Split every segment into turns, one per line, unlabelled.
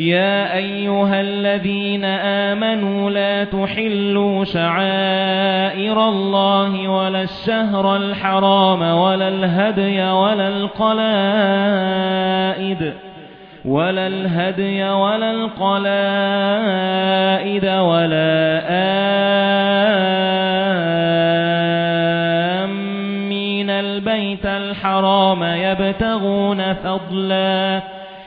يا أيها الذين آمنوا لا تحلوا شعائر الله ولا الشهر الحرام ولا الهدي ولا القلائد ولا الهدي ولا القلائد ولا آمين البيت الحرام يبتغون فضلاً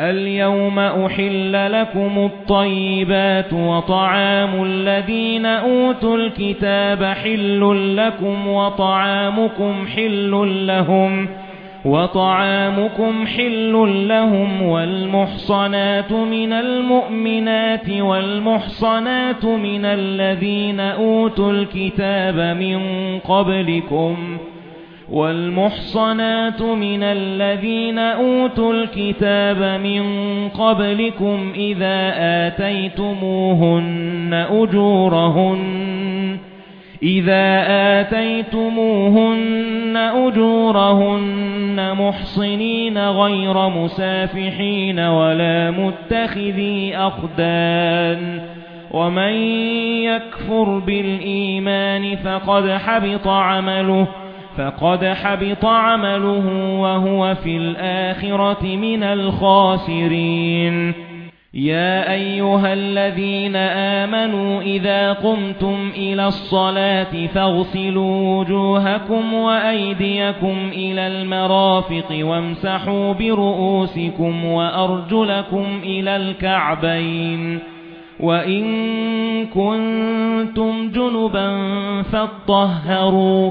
الْيَوْمَ أُحِلَّ لَكُمُ الطَّيِّبَاتُ وَطَعَامُ الَّذِينَ أُوتُوا الْكِتَابَ حِلٌّ لَكُمْ وَطَعَامُكُمْ حِلٌّ لَهُمْ وَطَعَامُكُمْ حِلٌّ لَهُمْ وَالْمُحْصَنَاتُ مِنَ الْمُؤْمِنَاتِ وَالْمُحْصَنَاتُ مِنَ الَّذِينَ أُوتُوا الْكِتَابَ مِنْ قَبْلِكُمْ وَالْمُحْصَنَاتُ مِنَ الَّذِينَ أُوتُوا الْكِتَابَ مِنْ قَبْلِكُمْ إِذَا آتَيْتُمُوهُنَّ أُجُورَهُنَّ إِذَا آتَيْتُمُوهُنَّ أُجُورَهُنَّ مُحْصِنِينَ غَيْرَ مُسَافِحِينَ وَلَا مُتَّخِذِي أَخْدَانٍ وَمَن يَكْفُرْ بِالْإِيمَانِ فَقَدْ حَبِطَ عَمَلُهُ فَقَدْ حَبِطَ عَمَلُهُ وَهُوَ فِي الْآخِرَةِ مِنَ الْخَاسِرِينَ. يَا أَيُّهَا الَّذِينَ آمَنُوا إِذَا قُمْتُمْ إِلَى الصَّلَاةِ فَاغْسِلُوا وُجُوهَكُمْ وَأَيْدِيَكُمْ إِلَى الْمَرَافِقِ وَامْسَحُوا بِرُؤُوسِكُمْ وَأَرْجُلَكُمْ إِلَى الْكَعْبَيْنِ. وَإِن كُنتُمْ جُنُبًا فَاطَّهَّرُوا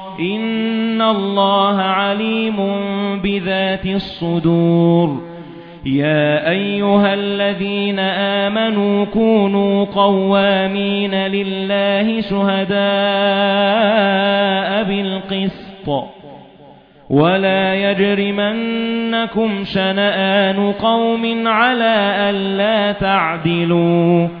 إِنَّ اللَّهَ عَلِيمٌ بِذَاتِ الصُّدُورِ يَا أَيُّهَا الَّذِينَ آمَنُوا كُونُوا قَوَّامِينَ لِلَّهِ شُهَدَاءَ بِالْقِسْطِ وَلَا يَجْرِمَنَّكُمْ شَنَآنُ قَوْمٍ عَلَى أَلَّا تَعْدِلُوا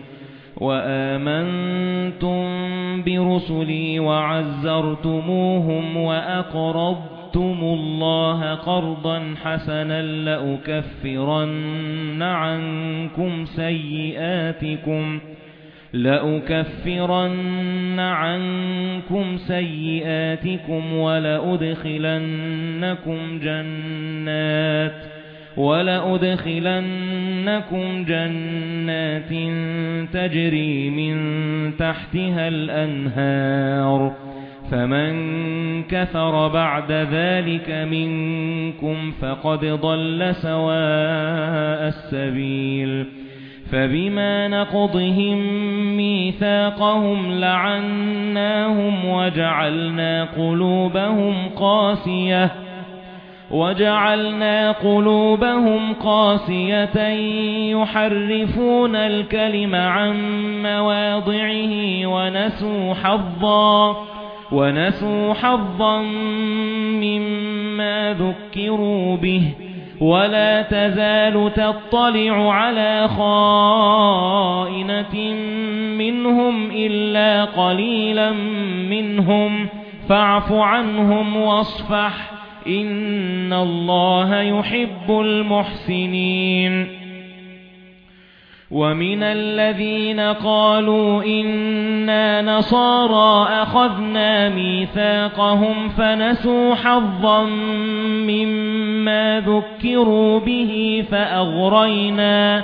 وَآمَنْتُمْ بِرُسُلِي وَعَزَّرْتُمُوهُمْ وَأَقْرَضْتُمُ اللَّهَ قَرْضًا حَسَنًا لَّأُكَفِّرَنَّ عَنكُمْ سَيِّئَاتِكُمْ لَأُكَفِّرَنَّ عَنكُمْ سَيِّئَاتِكُمْ وَلَأُدْخِلَنَّكُمْ جَنَّاتٍ وَلَأُدْخِلَنَّكُمْ جَنَّاتٍ تَجْرِي مِن تَحْتِهَا الْأَنْهَارُ فَمَن كَفَرَ بَعْدَ ذَلِكَ مِنكُمْ فَقَدْ ضَلَّ سَوَاءَ السَّبِيلِ فَبِمَا نَقْضِهِم مِّيثَاقَهُمْ لَعَنَّاهُمْ وَجَعَلْنَا قُلُوبَهُمْ قَاسِيَةً وَجَعَلْنَا قُلُوبَهُمْ قَاسِيَةً يُحَرِّفُونَ الْكَلِمَ عَن مَّوَاضِعِهِ وَنَسُوا حَظًّا وَنَسُوا حَظًّا مِّمَّا ذُكِّرُوا بِهِ. وَلَا تَزَالُ تَطَّلِعُ عَلَى خَائِنَةٍ مِنْهُمْ إِلَّا قَلِيلًا مِنْهُمْ. فَاعْفُ عَنْهُمْ وَاصْفَحْ. إِنَّ اللَّهَ يُحِبُّ الْمُحْسِنِينَ وَمِنَ الَّذِينَ قَالُوا إِنَّا نَصَارَى أَخَذْنَا مِيثَاقَهُمْ فَنَسُوا حَظًّا مِّمَّا ذُكِّرُوا بِهِ فَأَغْرَيْنَا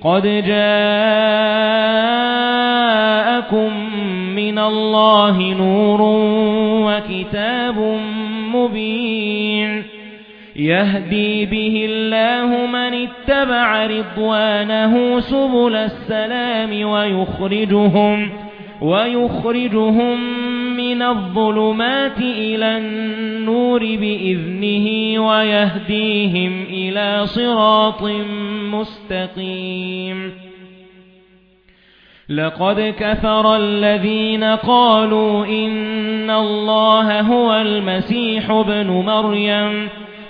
قَدْ جَاءَكُم مِّنَ اللَّهِ نُورٌ وَكِتَابٌ مُّبِينٌ يَهْدِي بِهِ اللَّهُ مَنِ اتَّبَعَ رِضْوَانَهُ سُبُلَ السَّلَامِ وَيُخْرِجُهُمْ وَيُخْرِجُهُم مِّنَ الظُّلُمَاتِ إِلَى النُّورِ بِإِذْنِهِ وَيَهْدِيهِمْ إِلَى صِرَاطٍ مُّسْتَقِيمٍ. لَقَدْ كَفَرَ الَّذِينَ قَالُوا إِنَّ اللَّهَ هُوَ الْمَسِيحُ ابْنُ مَرْيَمَ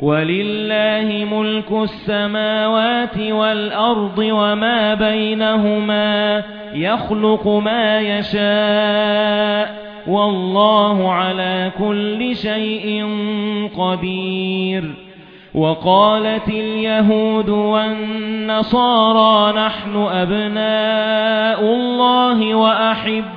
وَلِلَّهِ مُلْكُ السَّمَاوَاتِ وَالْأَرْضِ وَمَا بَيْنَهُمَا يَخْلُقُ مَا يَشَاءُ وَاللَّهُ عَلَى كُلِّ شَيْءٍ قَدِيرٌ وَقَالَتِ الْيَهُودُ وَالنَّصَارَى نَحْنُ أَبْنَاءُ اللَّهِ وَأَحِبَّاؤُهُ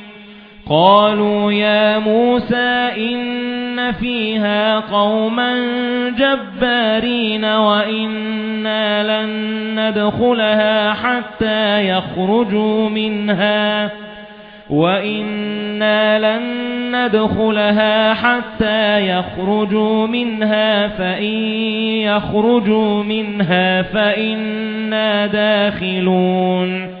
قَالُوا يَا مُوسَى إِنَّ فِيهَا قَوْمًا جَبَّارِينَ وَإِنَّا لَن نَّدْخُلَهَا حَتَّى يَخْرُجُوا مِنْهَا وَإِنَّا لَن نَّدْخُلَهَا حَتَّى يَخْرُجُوا مِنْهَا فَإِن يَخْرُجُوا مِنْهَا فَإِنَّا دَاخِلُونَ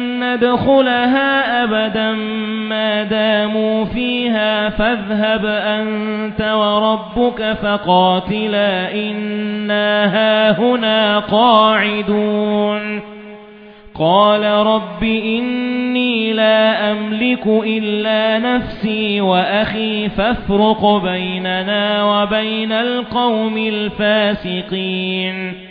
ندخلها أبدا ما داموا فيها فاذهب أنت وربك فقاتلا إنا هاهنا قاعدون. قَالَ رَبِّ إِنِّي لَا أَمْلِكُ إِلَّا نَفْسِي وَأَخِي فَافْرُقْ بَيْنَنَا وَبَيْنَ الْقَوْمِ الْفَاسِقِينَ.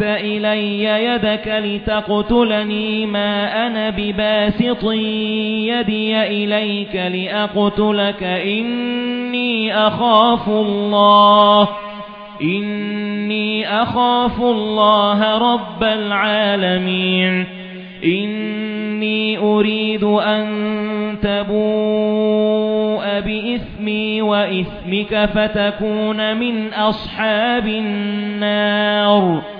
بَسَطتَ إِلَيَّ يَدَكَ لِتَقْتُلَنِي مَا أَنَا بِبَاسِطٍ يَدِي إِلَيْكَ لِأَقْتُلَكَ. إِنِّي أَخَافُ اللَّهَ إِنِّي أَخَافُ اللَّهَ رَبَّ الْعَالَمِينَ. إِنِّي أُرِيدُ أَن تَبُوءَ بِإِثْمِي وَإِثْمِكَ فَتَكُونَ مِنْ أَصْحَابِ النَّارِ.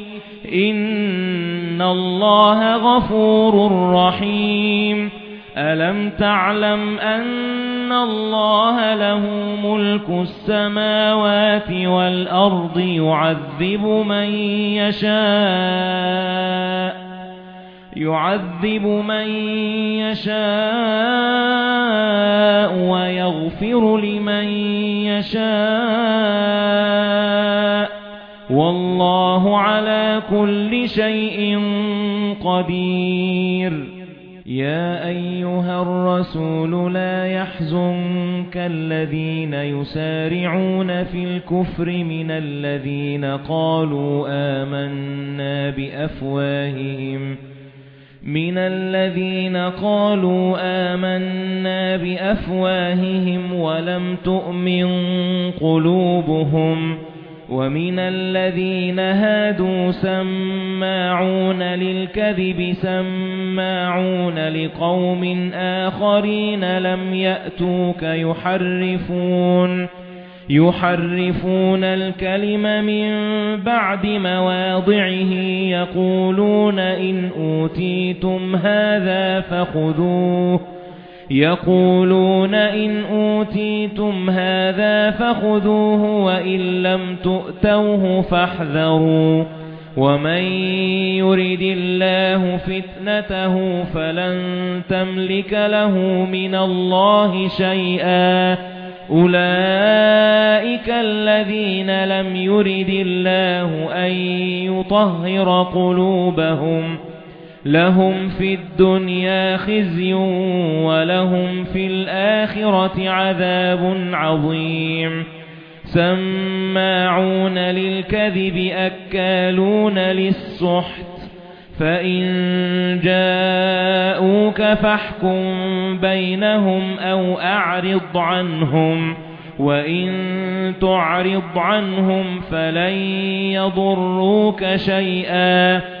إِنَّ اللَّهَ غَفُورٌ رَّحِيمٌ أَلَمْ تَعْلَمْ أَنَّ اللَّهَ لَهُ مُلْكُ السَّمَاوَاتِ وَالْأَرْضِ يُعَذِّبُ مَن يَشَاءُ يُعَذِّبُ مَن يَشَاءُ وَيَغْفِرُ لِمَن يَشَاءُ وَاللَّهُ عَلَى كُلِّ شَيْءٍ قَدِيرٌ. يَا أَيُّهَا الرَّسُولُ لَا يَحْزُنكَ الَّذِينَ يُسَارِعُونَ فِي الْكُفْرِ مِنَ الَّذِينَ قَالُوا آمَنَّا بِأَفْوَاهِهِمْ. مِنَ الَّذِينَ قَالُوا آمَنَّا بِأَفْوَاهِهِمْ وَلَمْ تُؤْمِنْ قُلُوبُهُمْ وَمِنَ الَّذِينَ هَادُوا سَمَّاعُونَ لِلْكَذِبِ سَمَّاعُونَ لِقَوْمٍ آخَرِينَ لَمْ يَأْتُوكَ يُحَرِّفُونَ يُحَرِّفُونَ الْكَلِمَ مِنْ بَعْدِ مَوَاضِعِهِ يَقُولُونَ إِنْ أُوتِيتُمْ هَذَا فَخُذُوهُ يَقُولُونَ إِنْ أُوتِيتُمْ هَذَا فَخُذُوهُ وَإِنْ لَمْ تُؤْتَوْهُ فَاحْذَرُوا. وَمَن يُرِدِ اللَّهُ فِتْنَتَهُ فَلَن تَمْلِكَ لَهُ مِنَ اللَّهِ شَيْئًا. أُولَئِكَ الَّذِينَ لَمْ يُرِدِ اللَّهُ أَن يُطَهِّرَ قُلُوبَهُمْ. لَهُمْ فِي الدُّنْيَا خِزْيٌ وَلَهُمْ فِي الْآخِرَةِ عَذَابٌ عَظِيمٌ. سَمَّاعُونَ لِلْكَذِبِ أَكَّالُونَ لِلسُّحْتِ. فَإِن جَاءُوكَ فَاحْكُم بَيْنَهُمْ أَوْ أَعْرِضْ عَنْهُمْ. وَإِن تُعْرِضْ عَنْهُمْ فَلَن يَضُرُّوكَ شَيْئًا.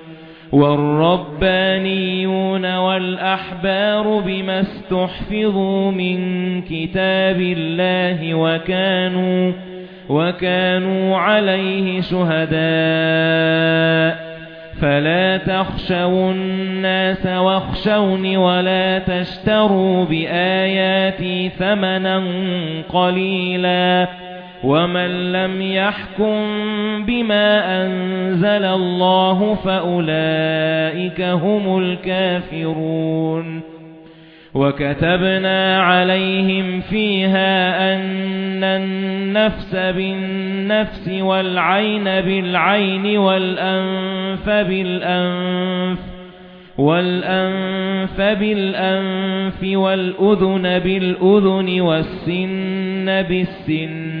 وَالرَّبَّانِيُّونَ وَالْأَحْبَارُ بِمَا اسْتُحْفِظُوا مِنْ كِتَابِ اللَّهِ وَكَانُوا وَكَانُوا عَلَيْهِ شُهَدَاءَ. فَلَا تَخْشَوُا النَّاسَ وَاخْشَوْنِ وَلَا تَشْتَرُوا بِآيَاتِي ثَمَنًا قَلِيلًا. وَمَن لَّمْ يَحْكُم بِمَا أَنزَلَ اللَّهُ فَأُولَئِكَ هُمُ الْكَافِرُونَ وَكَتَبْنَا عَلَيْهِمْ فِيهَا أَنَّ النَّفْسَ بِالنَّفْسِ وَالْعَيْنَ بِالْعَيْنِ وَالْأَنفَ بِالْأَنفِ وَالْأَنفَ بِالْأَنفِ وَالْأُذُنَ بِالْأُذُنِ وَالسِّنَّ بِالسِّنِّ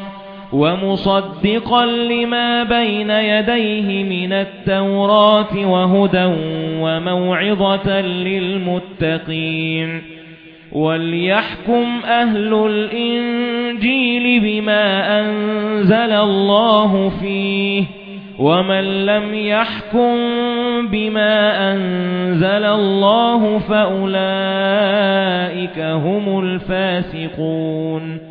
وَمُصَدِّقًا لِمَا بَيْنَ يَدَيْهِ مِنَ التَّوْرَاةِ وَهُدًى وَمَوْعِظَةً لِلْمُتَّقِينَ وَلْيَحْكُمْ أَهْلُ الْإِنْجِيلِ بِمَا أَنزَلَ اللَّهُ فِيهِ وَمَن لَّمْ يَحْكُم بِمَا أَنزَلَ اللَّهُ فَأُولَئِكَ هُمُ الْفَاسِقُونَ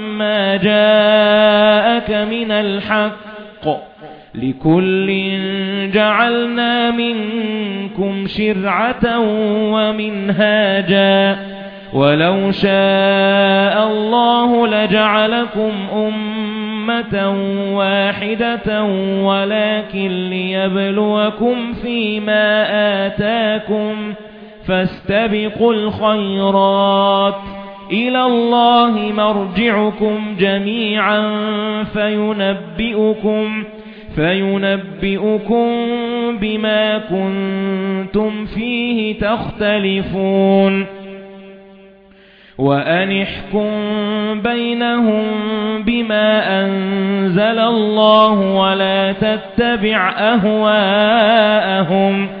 جَاءَكَ مِنَ الْحَقِّ لِكُلٍّ جَعَلْنَا مِنكُمْ شِرْعَةً وَمِنْهَاجًا وَلَوْ شَاءَ اللَّهُ لَجَعَلَكُمْ أُمَّةً وَاحِدَةً وَلَكِن لِّيَبْلُوَكُمْ فِيمَا آتَاكُمْ فَاسْتَبِقُوا الْخَيْرَاتِ إِلَى اللَّهِ مَرْجِعُكُمْ جَمِيعًا فَيُنَبِّئُكُم فَيُنَبِّئُكُم بِمَا كُنتُمْ فِيهِ تَخْتَلِفُونَ. وَأَنِحْكُم بَيْنَهُم بِمَا أَنزَلَ اللَّهُ وَلَا تَتَّبِعْ أَهْوَاءَهُمْ.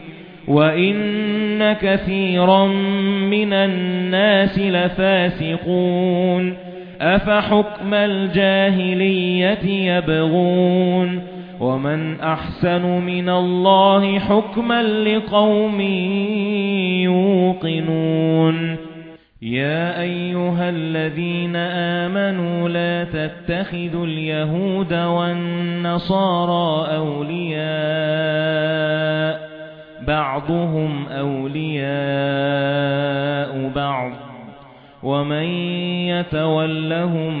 وَإِنَّ كَثِيرًا مِنَ النَّاسِ لَفَاسِقُونَ أَفَحُكْمَ الْجَاهِلِيَّةِ يَبْغُونَ وَمَنْ أَحْسَنُ مِنَ اللَّهِ حُكْمًا لِقَوْمٍ يُوقِنُونَ يَا أَيُّهَا الَّذِينَ آمَنُوا لَا تَتَّخِذُوا الْيَهُودَ وَالنَّصَارَى أَوْلِيَاءَ بَعْضُهُمْ أَوْلِيَاءُ بَعْضٍ وَمَن يَتَوَلَّهُم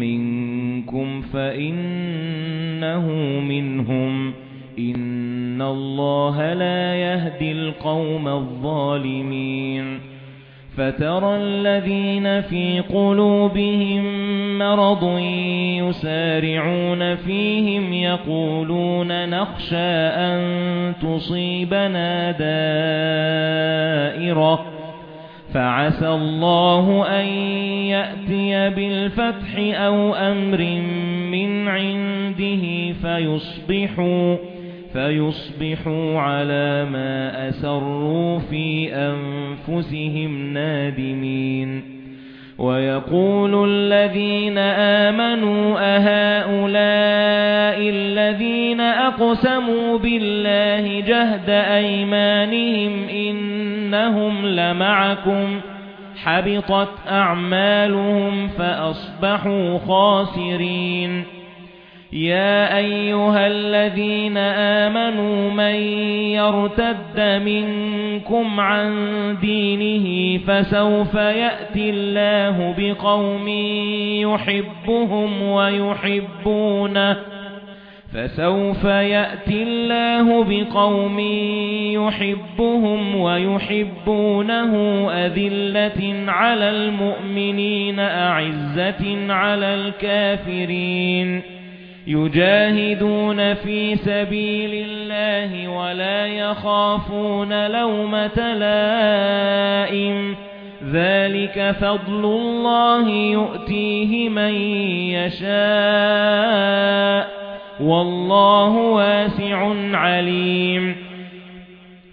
مِّنكُمْ فَإِنَّهُ مِنْهُمْ إِنَّ اللَّهَ لَا يَهْدِي الْقَوْمَ الظَّالِمِينَ فَتَرَى الَّذِينَ فِي قُلُوبِهِم مَّرَضٌ يُسَارِعُونَ فِيهِمْ يَقُولُونَ نَخْشَىٰ أَن تُصِيبَنَا دَائِرَةٌ فَعَسَى اللَّهُ أَن يَأْتِيَ بِالْفَتْحِ أَوْ أَمْرٍ مِّنْ عِندِهِ فَيُصْبِحُوا فَيُصْبِحُوا عَلَى مَا أَسَرُّوا فِي أَنفُسِهِمْ نَادِمِينَ. وَيَقُولُ الَّذِينَ آمَنُوا أَهَؤُلَاءِ الَّذِينَ أَقْسَمُوا بِاللَّهِ جَهْدَ أَيْمَانِهِمْ إِنَّهُمْ لَمَعَكُمْ. حَبِطَتْ أَعْمَالُهُمْ فَأَصْبَحُوا خَاسِرِينَ. يَا أَيُّهَا الَّذِينَ آمَنُوا مَن يَرْتَدَّ مِنكُمْ عَن دِينِهِ فَسَوْفَ يَأْتِي اللَّهُ بِقَوْمٍ يُحِبُّهُمْ وَيُحِبُّونَهُ فَسَوْفَ يَأْتِي اللَّهُ بِقَوْمٍ يُحِبُّهُمْ وَيُحِبُّونَهُ أَذِلَّةٍ عَلَى الْمُؤْمِنِينَ أَعِزَّةٍ عَلَى الْكَافِرِينَ. يُجَاهِدُونَ فِي سَبِيلِ اللَّهِ وَلَا يَخَافُونَ لَوْمَةَ لَائِمٍ. ذَلِكَ فَضْلُ اللَّهِ يُؤْتِيهِ مَن يَشَاءُ. وَاللَّهُ وَاسِعٌ عَلِيمٌ.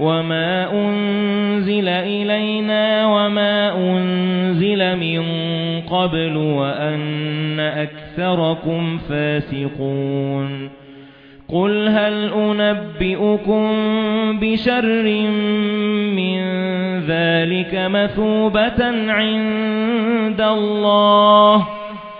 وَمَا أُنْزِلَ إِلَيْنَا وَمَا أُنْزِلَ مِنْ قَبْلُ وَأَنَّ أَكْثَرَكُمْ فَاسِقُونَ قُلْ هَلْ أُنَبِّئُكُم بِشَرٍّ مِّن ذَلِكَ مَثُوبَةً عِندَ اللَّهِ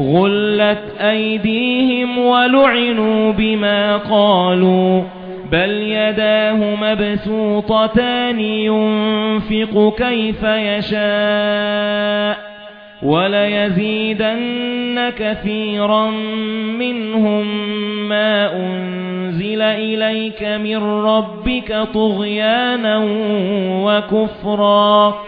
غُلَّتْ أَيْدِيهِمْ وَلُعِنُوا بِمَا قَالُوا بَلْ يَدَاهُ مَبْسُوطَتَانِ يُنْفِقُ كَيْفَ يَشَاءُ وَلَيَزِيدَنَّ كَثِيرًا مِنْهُمْ مَا أُنْزِلَ إِلَيْكَ مِنْ رَبِّكَ طُغْيَانًا وَكُفْرًا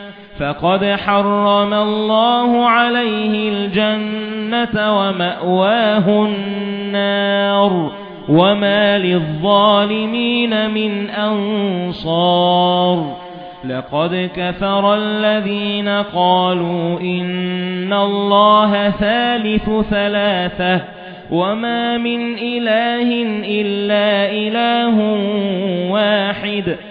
فَقَدْ حَرَّمَ اللَّهُ عَلَيْهِ الْجَنَّةَ وَمَأْوَاهُ النَّارُ وَمَا لِلظَّالِمِينَ مِنْ أَنصَارٍ لَقَدْ كَفَرَ الَّذِينَ قَالُوا إِنَّ اللَّهَ ثَالِثُ ثَلَاثَةٍ وَمَا مِنْ إِلَٰهٍ إِلَّا إِلَٰهٌ وَاحِدٌ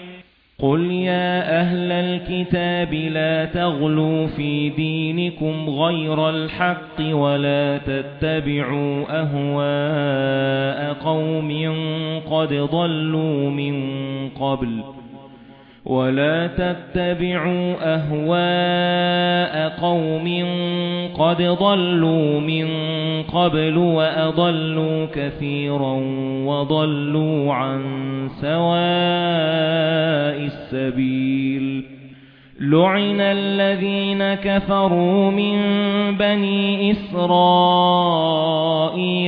قُلْ يَا أَهْلَ الْكِتَابِ لَا تَغْلُوا فِي دِينِكُمْ غَيْرَ الْحَقِّ وَلَا تَتَّبِعُوا أَهْوَاءَ قَوْمٍ قَدْ ضَلُّوا مِن قَبْلُ وَلَا تَتَّبِعُوا أَهْوَاءَ قَوْمٍ قَدْ ضَلُّوا مِن قَبْلُ وَأَضَلُّوا كَثِيرًا وَضَلُّوا عَن سَوَاءِ السَّبِيلِ لُعِنَ الَّذِينَ كَفَرُوا مِن بَنِي إِسْرَائِيلَ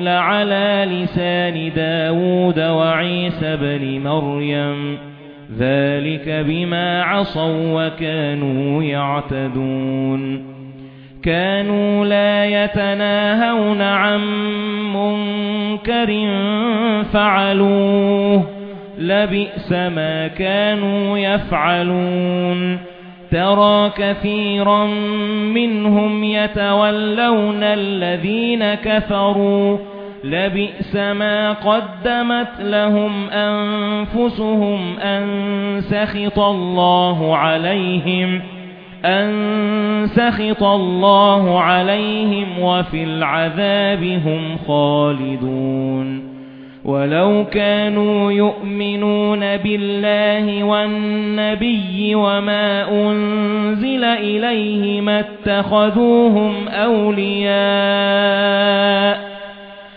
عَلَى لِسَانِ دَاوُودَ وَعِيسَى ابْنِ مَرْيَمَ ذَلِكَ بِمَا عَصَوا وَكَانُوا يَعْتَدُونَ كَانُوا لَا يَتَنَاهَوْنَ عَن مُنكَرٍ فَعَلُوهُ لبئس ما كانوا يفعلون ترى كثيرا منهم يتولون الذين كفروا لبئس ما قدمت لهم أنفسهم أن سخط الله عليهم أن سخط الله عليهم وفي العذاب هم خالدون وَلَوْ كَانُوا يُؤْمِنُونَ بِاللَّهِ وَالنَّبِيِّ وَمَا أُنْزِلَ إِلَيْهِ مَا اتَّخَذُوهُمْ أَوْلِيَاءَ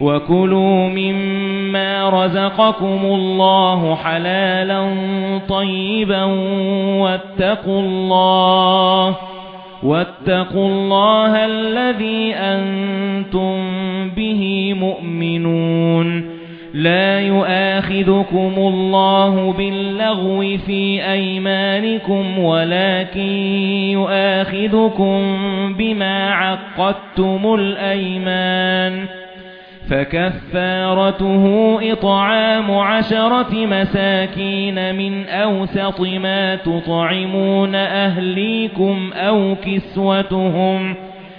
وَكُلُوا مِمَّا رَزَقَكُمُ اللَّهُ حَلَالًا طَيِّبًا وَاتَّقُوا اللَّهَ وَاتَّقُوا اللَّهَ الَّذِي أَنتُم بِهِ مُؤْمِنُونَ لَا يُؤَاخِذُكُمُ اللَّهُ بِاللَّغْوِ فِي أَيْمَانِكُمْ وَلَكِن يُؤَاخِذُكُم بِمَا عَقَّدتُّمُ الْأَيْمَانَ فَكَفَّارَتُهُ إِطْعَامُ عَشَرَةِ مَسَاكِينَ مِنْ أَوْسَطِ مَا تُطْعِمُونَ أَهْلِيكُمْ أَوْ كِسْوَتُهُمْ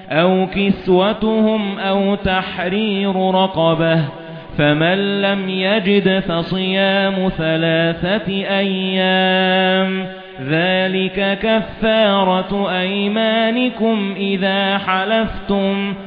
أَوْ كِسْوَتُهُمْ أَوْ تَحْرِيرُ رَقَبَةٍ فَمَن لَّمْ يَجِدْ فَصِيَامُ ثَلَاثَةِ أَيَّامٍ. ذَلِكَ كَفَّارَةُ أَيْمَانِكُمْ إِذَا حَلَفْتُمْ.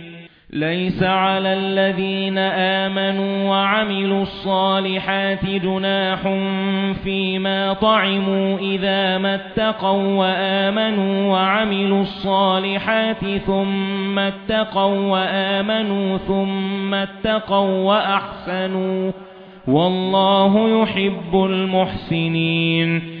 لَيْسَ عَلَى الَّذِينَ آمَنُوا وَعَمِلُوا الصَّالِحَاتِ جُنَاحٌ فِيمَا طَعِمُوا إِذَا مَا اتَّقَوْا وَآمَنُوا وَعَمِلُوا الصَّالِحَاتِ ثُمَّ اتَّقَوْا وَآمَنُوا ثُمَّ اتَّقَوْا وَأَحْسَنُوا وَاللَّهُ يُحِبُّ الْمُحْسِنِينَ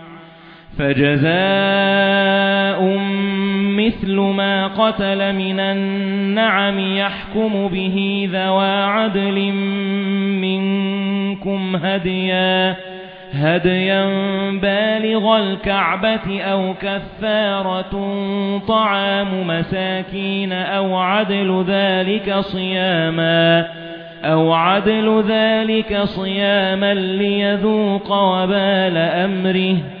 فَجَزَاءٌ مِثْلُ مَا قَتَلَ مِنَ النَّعَمِ يَحْكُمُ بِهِ ذَوَى عَدْلٍ مِنكُمْ هَدْيًا هَدْيًا بَالِغَ الْكَعْبَةِ أَوْ كَفَّارَةٌ طَعَامُ مَسَاكِينَ أَوْ عَدْلُ ذَلِكَ صِيَامًا أَوْ عَدْلُ ذَلِكَ صِيَامًا لِيَذُوقَ وَبَالَ أَمْرِهِ.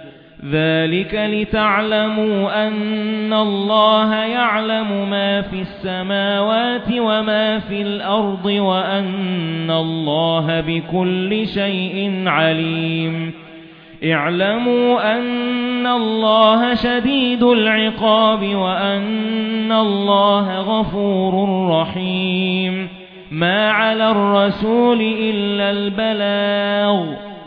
ذَلِكَ لِتَعْلَمُوا أَنَّ اللَّهَ يَعْلَمُ مَا فِي السَّمَاوَاتِ وَمَا فِي الْأَرْضِ وَأَنَّ اللَّهَ بِكُلِّ شَيْءٍ عَلِيمٌ. اعْلَمُوا أَنَّ اللَّهَ شَدِيدُ الْعِقَابِ وَأَنَّ اللَّهَ غَفُورٌ رَّحِيمٌ. مَا عَلَى الرَّسُولِ إِلَّا الْبَلَاغُ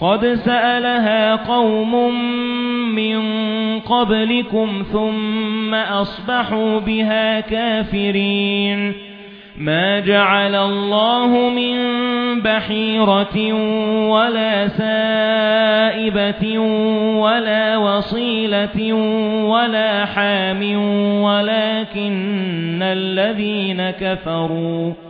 قَدْ سَأَلَهَا قَوْمٌ مِّن قَبْلِكُمْ ثُمَّ أَصْبَحُوا بِهَا كَافِرِينَ مَا جَعَلَ اللَّهُ مِن بَحِيرَةٍ وَلَا سَائِبَةٍ وَلَا وَصِيلَةٍ وَلَا حَامٍ وَلَكِنَّ الَّذِينَ كَفَرُوا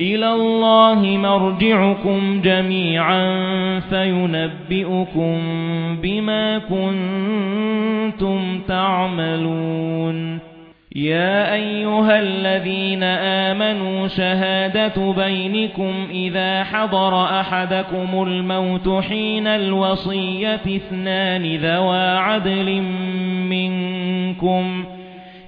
إِلَى اللَّهِ مَرْجِعُكُمْ جَمِيعًا فَيُنَبِّئُكُم بِمَا كُنتُمْ تَعْمَلُونَ. يَا أَيُّهَا الَّذِينَ آمَنُوا شَهَادَةُ بَيْنِكُمْ إِذَا حَضَرَ أَحَدَكُمُ الْمَوْتُ حِينَ الْوَصِيَّةِ اثْنَانِ ذَوَا عَدْلٍ مِنكُمْ.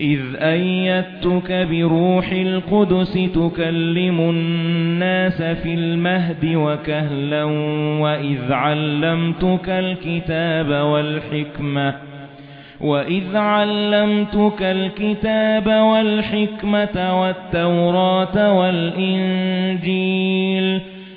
إِذْ أَيَّدتُّكَ بِرُوحِ الْقُدُسِ تُكَلِّمُ النَّاسَ فِي الْمَهْدِ وَكَهْلًا وَإِذْ عَلَّمْتُكَ الْكِتَابَ وَالْحِكْمَةَ وَإِذْ عَلَّمْتُكَ الْكِتَابَ وَالْحِكْمَةَ وَالتَّوْرَاةَ وَالْإِنْجِيلَ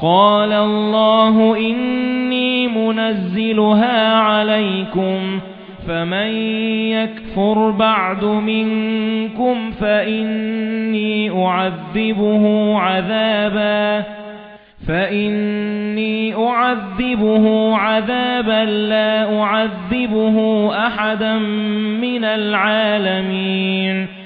قَالَ اللَّهُ إِنِّي مُنَزِّلُهَا عَلَيْكُمْ فَمَن يَكْفُرْ بَعْدُ مِنكُمْ فَإِنِّي أُعَذِّبُهُ عَذَابًا فَإِنِّي أُعَذِّبُهُ عَذَابًا لَّا أُعَذِّبُهُ أَحَدًا مِنَ الْعَالَمِينَ.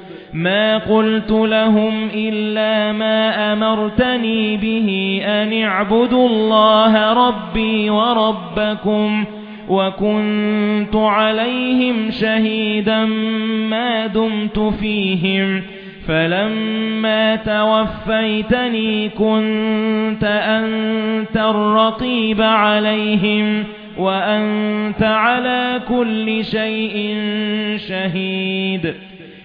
مَا قُلْتُ لَهُمْ إِلَّا مَا أَمَرْتَنِي بِهِ أَنِ اعْبُدُوا اللَّهَ رَبِّي وَرَبَّكُمْ وَكُنْتُ عَلَيْهِمْ شَهِيدًا مَا دُمْتُ فِيهِمْ فَلَمَّا تَوَفَّيْتَنِي كُنتَ أَنتَ الرَّقِيبَ عَلَيْهِمْ وَأَنتَ عَلَى كُلِّ شَيْءٍ شَهِيدٌ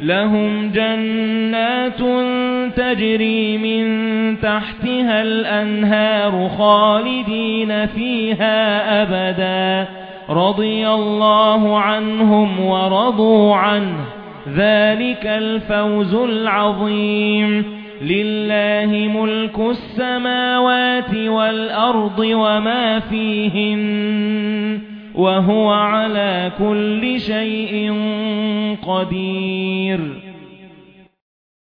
لَهُمْ جَنَّاتٌ تَجْرِي مِن تَحْتِهَا الْأَنْهَارُ خَالِدِينَ فِيهَا أَبَدًا. رَضِيَ اللَّهُ عَنْهُمْ وَرَضُوا عَنْهُ. ذَلِكَ الْفَوْزُ الْعَظِيمُ. لِلَّهِ مُلْكُ السَّمَاوَاتِ وَالْأَرْضِ وَمَا فِيهِنَّ وَهُوَ عَلَى كُلِّ شَيْءٍ قَدِيرٌ.